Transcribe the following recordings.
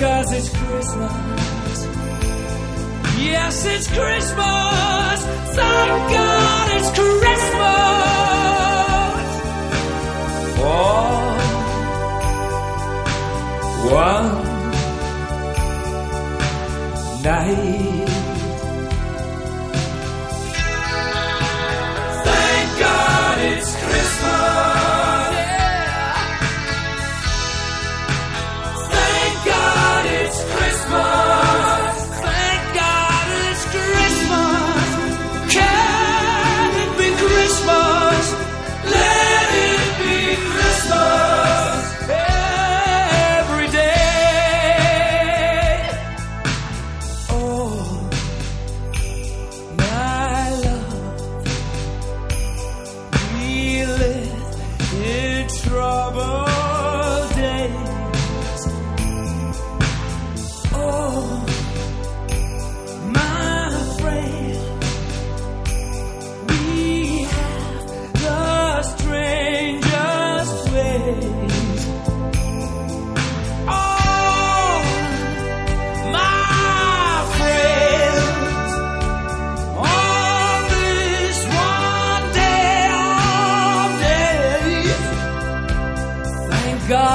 Cause it's Christmas. Yes, it's Christmas. Thank God it's Christmas. For one night.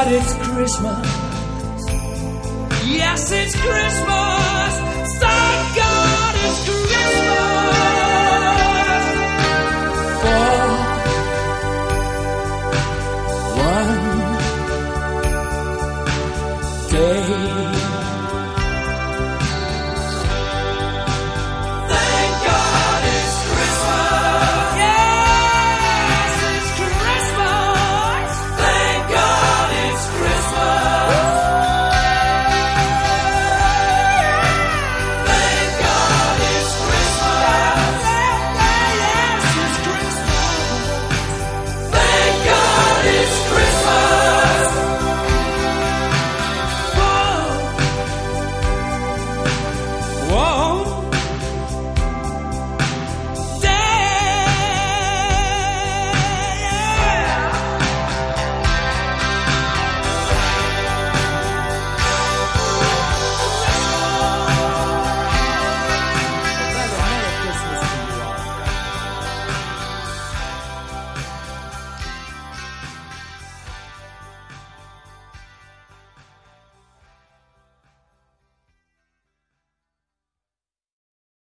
God it's Christmas. Yes, it's Christmas. Thank God it's Christmas. For one day.